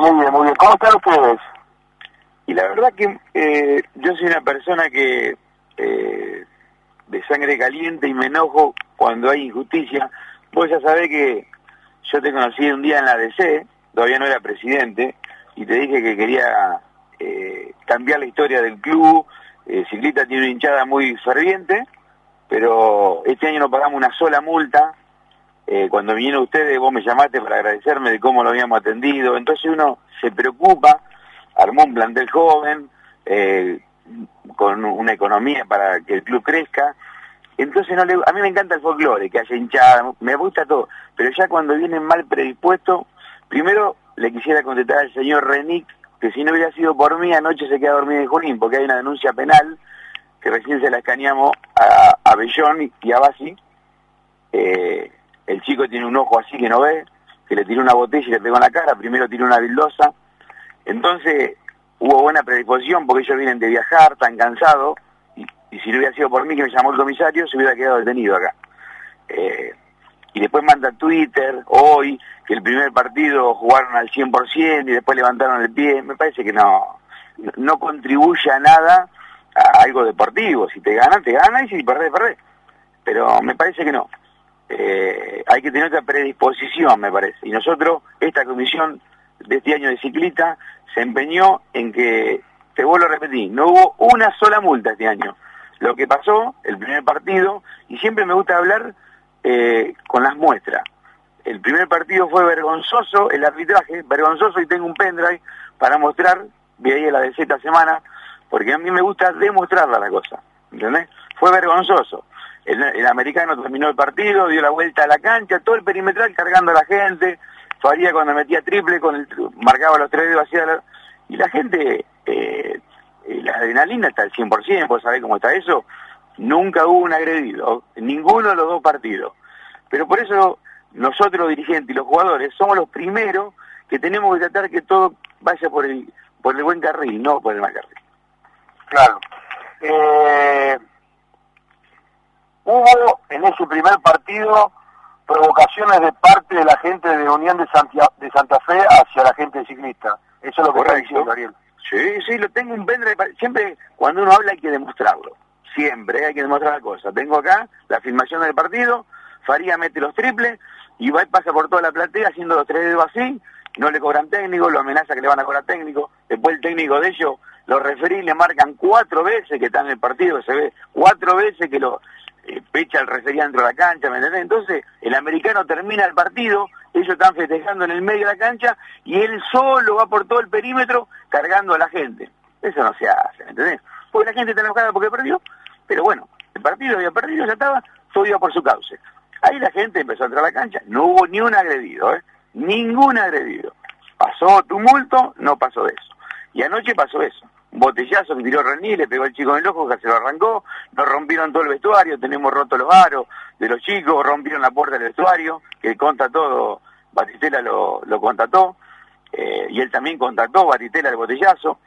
Muy bien, muy bien. ¿Cómo están ustedes? Y la verdad que eh, yo soy una persona que eh, de sangre caliente y me enojo cuando hay injusticia. Vos ya sabés que yo te conocí un día en la DC, todavía no era presidente, y te dije que quería eh, cambiar la historia del club. Eh, Ciclista tiene una hinchada muy ferviente, pero este año no pagamos una sola multa. Eh, cuando vinieron ustedes, vos me llamaste para agradecerme de cómo lo habíamos atendido. Entonces uno se preocupa, armó un plantel joven, eh, con una economía para que el club crezca. Entonces no le, a mí me encanta el folclore, que haya hinchada, me gusta todo, pero ya cuando vienen mal predispuestos, primero le quisiera contestar al señor Renick que si no hubiera sido por mí anoche se queda dormido en Junín, porque hay una denuncia penal que recién se la escaneamos a, a Bellón y a Basi. Eh, el chico tiene un ojo así que no ve, que le tiró una botella y le pegó en la cara, primero tiró una bildosa. Entonces hubo buena predisposición porque ellos vienen de viajar, tan cansados, y, si no hubiera sido por mí que me llamó el comisario, se hubiera quedado detenido acá. Eh, y después manda Twitter, hoy, que el primer partido jugaron al 100% y después levantaron el pie, me parece que no, no contribuye a nada a algo deportivo, si te ganan, te ganan y si perdés, perdés. Pero me parece que no. Eh, hay que tener otra predisposición, me parece. Y nosotros, esta comisión de este año de ciclista, se empeñó en que, te vuelvo a repetir, no hubo una sola multa este año. Lo que pasó, el primer partido, y siempre me gusta hablar eh, con las muestras. El primer partido fue vergonzoso, el arbitraje, vergonzoso, y tengo un pendrive para mostrar, vi ahí la de esta semana, porque a mí me gusta demostrarla la cosa, ¿entendés? Fue vergonzoso. El, americano terminó el partido, dio la vuelta a la cancha, todo el perimetral cargando a la gente, Faría cuando metía triple, con marcaba los tres dedos hacia la, y la gente, eh, la adrenalina está al 100%, vos sabés cómo está eso, nunca hubo un agredido, ninguno de los dos partidos. Pero por eso nosotros los dirigentes y los jugadores somos los primeros que tenemos que tratar que todo vaya por el, por el buen carril, no por el mal carril. Claro. Eh, hubo en ese primer partido provocaciones de parte de la gente de Unión de Santa, de Santa Fe hacia la gente ciclista. Eso es lo que está diciendo Ariel. Sí, sí, lo tengo un pendrive. Siempre cuando uno habla hay que demostrarlo. Siempre hay que demostrar la cosa. Tengo acá la filmación del partido, Faría mete los triples y va y pasa por toda la platea haciendo los tres dedos así, no le cobran técnico, lo amenaza que le van a cobrar técnico, después el técnico de ellos, los referí le marcan cuatro veces que está en el partido, se ve cuatro veces que lo eh, pecha el referí dentro de la cancha, ¿me entendés? Entonces, el americano termina el partido, ellos están festejando en el medio de la cancha y él solo va por todo el perímetro cargando a la gente. Eso no se hace, ¿me entendés? Porque la gente está enojada porque perdió, pero bueno, el partido había perdido, ya estaba, todo iba por su cauce. Ahí la gente empezó a entrar a la cancha, no hubo ni un agredido, ¿eh? Ningún agredido. Pasó tumulto, no pasó eso. Y anoche pasó eso. Botellazo que tiró René, le pegó el chico en el ojo, que se lo arrancó, nos rompieron todo el vestuario, tenemos roto los aros de los chicos, rompieron la puerta del vestuario, que conta todo, Batistela lo, lo contató, eh, y él también contactó, Batistela el botellazo.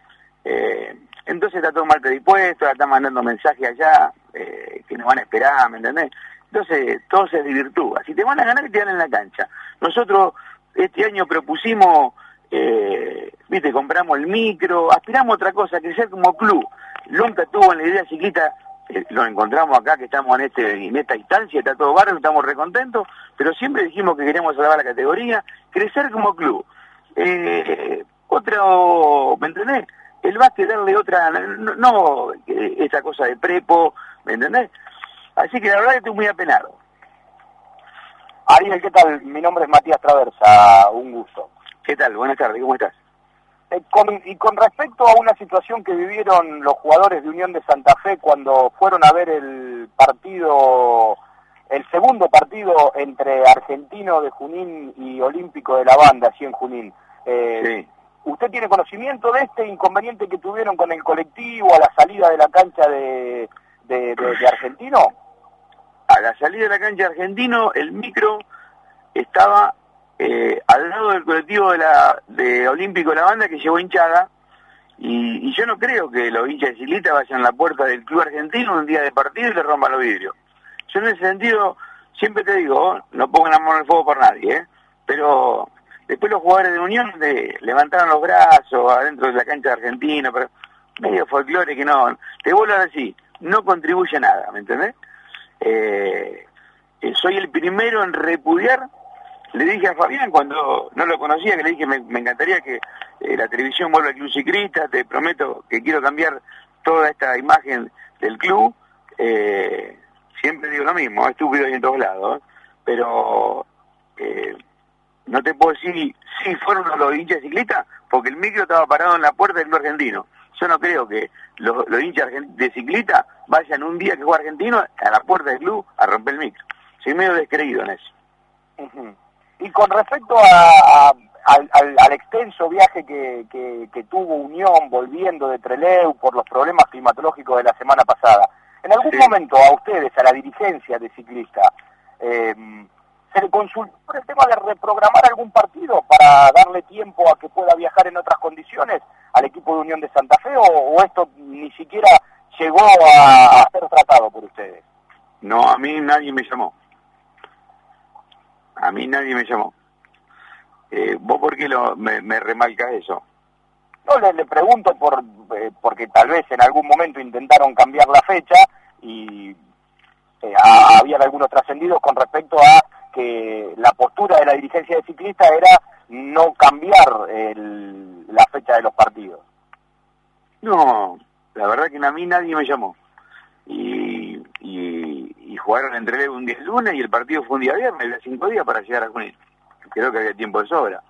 Eh, entonces está todo mal predispuesto, está mandando mensajes allá, eh, que nos van a esperar, ¿me entendés? Entonces, todo se desvirtúa. Si te van a ganar, te ganan en la cancha. Nosotros este año propusimos, eh, viste, compramos el micro, aspiramos otra cosa, crecer como club. Nunca tuvo la idea chiquita, eh, lo encontramos acá, que estamos en, este, en esta instancia, está todo barrio, estamos recontentos, pero siempre dijimos que queremos salvar la categoría, crecer como club. Eh, otro, ¿me entendés? El básquet darle otra, no, no esa cosa de prepo, ¿me entendés? Así que la verdad que estoy muy apenado. Ariel, ¿qué tal? Mi nombre es Matías Traversa, un gusto. ¿Qué tal? Buenas tardes, ¿cómo estás? Eh, con, y con respecto a una situación que vivieron los jugadores de Unión de Santa Fe cuando fueron a ver el partido, el segundo partido entre Argentino de Junín y Olímpico de la Banda, así en Junín. Eh, sí. ¿Usted tiene conocimiento de este inconveniente que tuvieron con el colectivo a la salida de la cancha de, de, de, de Argentino? a la salida de la cancha argentino, el micro estaba eh, al lado del colectivo de la de Olímpico La Banda que llevó hinchada y, yo no creo que los hinchas de ciclista vayan a la puerta del club argentino un día de partido y le rompan los vidrios. Yo en ese sentido siempre te digo, no pongan la mano el fuego por nadie, ¿eh? pero Después los jugadores de Unión de, levantaron los brazos adentro de la cancha de Argentina, pero medio folclore que no, te vuelvo a decir, no contribuye nada, ¿me entendés? Eh, eh, soy el primero en repudiar, le dije a Fabián cuando no lo conocía, que le dije me, encantaría que eh, la televisión vuelva al club ciclista, te prometo que quiero cambiar toda esta imagen del club, siempre digo lo mismo, estúpido y en todos lados, pero no te puedo decir si fueron los hinchas ciclistas, porque el micro estaba parado en la puerta del club argentino. Yo no creo que los, hinchas de ciclista vayan un día que juega argentino a la puerta del club a romper el micro. Soy medio descreído en eso. Y con respecto a, al, extenso viaje que, que, tuvo Unión volviendo de Trelew por los problemas climatológicos de la semana pasada, ¿en algún momento a ustedes, a la dirigencia de ciclista, eh, ¿Se le consultó por el tema de reprogramar algún partido para darle tiempo a que pueda viajar en otras condiciones al equipo de Unión de Santa Fe o, esto ni siquiera llegó a, ser tratado por ustedes? No, a mí nadie me llamó. A mí nadie me llamó. Eh, ¿Vos por qué lo, me, me remarcas eso? No, le, pregunto por eh, porque tal vez en algún momento intentaron cambiar la fecha y eh, había algunos trascendidos con respecto a que la postura de la dirigencia de ciclista era no cambiar la fecha de los partidos. No, la verdad que a mí nadie me llamó. Y, y, jugaron entre un día lunes y el partido fue un día viernes, había cinco días para llegar a Junín. Creo que había tiempo de sobra.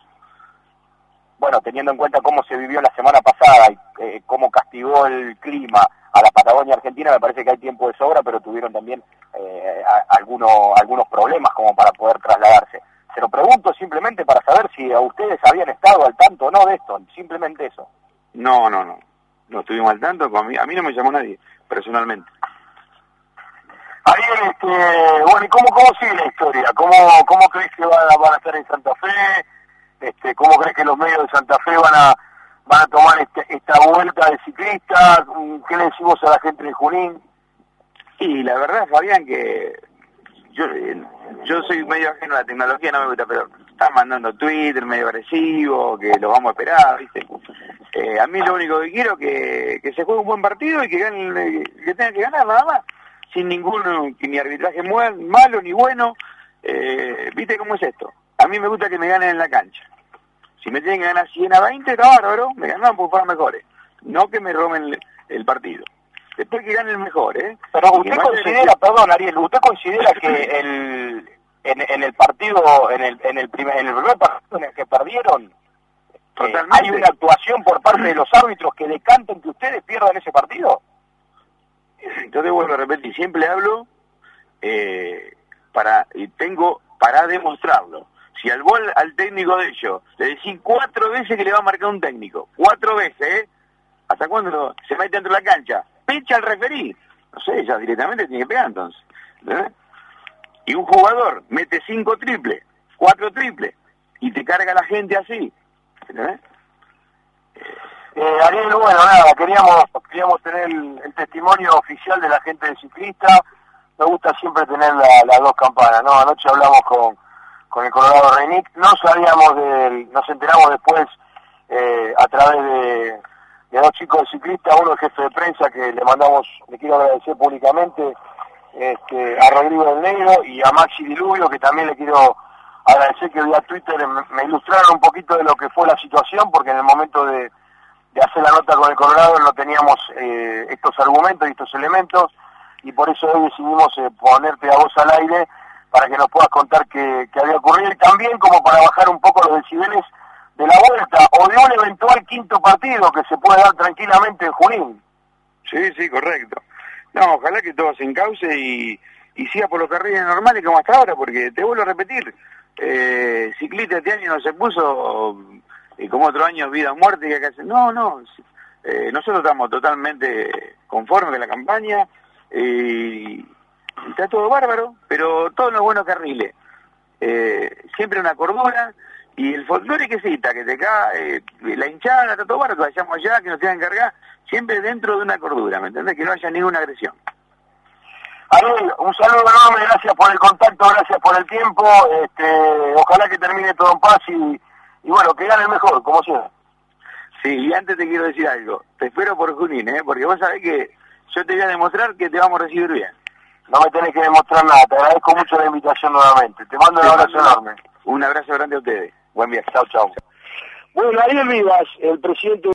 Bueno, teniendo en cuenta cómo se vivió la semana pasada y eh, cómo castigó el clima a la Patagonia Argentina, me parece que hay tiempo de sobra, pero tuvieron también eh, algunos, algunos problemas como para poder trasladarse. Se lo pregunto simplemente para saber si a ustedes habían estado al tanto o no de esto, simplemente eso. No, no, no. No estuvimos al tanto, a mí, a mí no me llamó nadie, personalmente. Ariel, este, bueno, ¿y cómo, cómo sigue la historia? ¿Cómo, cómo crees que van a, van a estar en Santa Fe? Este, ¿Cómo crees que los medios de Santa Fe van a van a tomar este, esta vuelta de ciclistas? ¿Qué le decimos a la gente de Junín? Y la verdad, Fabián, que yo yo soy medio ajeno a la tecnología, no me gusta, pero están mandando Twitter medio agresivo, que lo vamos a esperar, ¿viste? Eh, a mí lo único que quiero es que, que se juegue un buen partido y que que tenga que ganar nada más, sin ningún, ni arbitraje malo ni bueno. Eh, ¿Viste cómo es esto? A mí me gusta que me ganen en la cancha. Si me tienen que ganar 100 a 20, está bárbaro, me ganan por fueron mejores. No que me roben el partido después que gane el mejor, ¿eh? Pero usted considera, perdón Ariel, usted considera que el, en, el partido, en el, en el primer, en el primer partido en el que perdieron, eh, ¿hay una actuación por parte de los árbitros que decanten que ustedes pierdan ese partido? Te vuelvo a repetir, siempre hablo eh, para, y tengo para demostrarlo. Si al gol al técnico de ellos le decís cuatro veces que le va a marcar un técnico, cuatro veces, ¿eh? ¿Hasta cuándo se mete dentro de la cancha? Pecha al referí. No sé, ya directamente tiene que pegar entonces. Y un jugador mete cinco triples, cuatro triples, y te carga la gente así. Eh, Ariel, bueno, nada, queríamos, queríamos tener el, testimonio oficial de la gente del ciclista. Me gusta siempre tener las dos campanas, ¿no? Anoche hablamos con, con el Colorado Reinic, no sabíamos del, nos enteramos después eh, a través de, de dos chicos ciclistas, uno el jefe de prensa que le mandamos, le quiero agradecer públicamente, este, a Rodrigo del Negro y a Maxi Diluvio, que también le quiero agradecer que vía Twitter me, ilustraron un poquito de lo que fue la situación, porque en el momento de, hacer la nota con el Colorado no teníamos eh, estos argumentos y estos elementos, y por eso hoy decidimos eh, ponerte a voz al aire para que nos puedas contar qué, qué había ocurrido, y también como para bajar un poco los decibeles de la vuelta o de un eventual quinto partido que se puede dar tranquilamente en Junín. Sí, sí, correcto. No, ojalá que todo se encauce y, y siga por los carriles normales como hasta ahora, porque te vuelvo a repetir, eh, ciclista este año no se puso y como otro año vida o muerte que acá no, no, eh, nosotros estamos totalmente conformes con la campaña y está todo bárbaro, pero todos los buenos carriles, eh, siempre una cordura y el folclore que cita, que te cae, eh, la hinchada, todo bueno, que vayamos allá, que nos tengan cargar, siempre dentro de una cordura, ¿me entendés? Que no haya ninguna agresión. Ariel, un saludo enorme, gracias por el contacto, gracias por el tiempo, este, ojalá que termine todo en paz y, Y bueno, que gane el mejor, como siempre. Sí, y antes te quiero decir algo. Te espero por Junín, ¿eh? Porque vos sabés que yo te voy a demostrar que te vamos a recibir bien. No me tenés que demostrar nada. Te agradezco mucho la invitación nuevamente. Te mando un abrazo enorme. Un abrazo grande a ustedes. Buen viaje. Chao, chao. Bueno, Ariel Vivas, el presidente